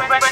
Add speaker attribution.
Speaker 1: Red, red, red.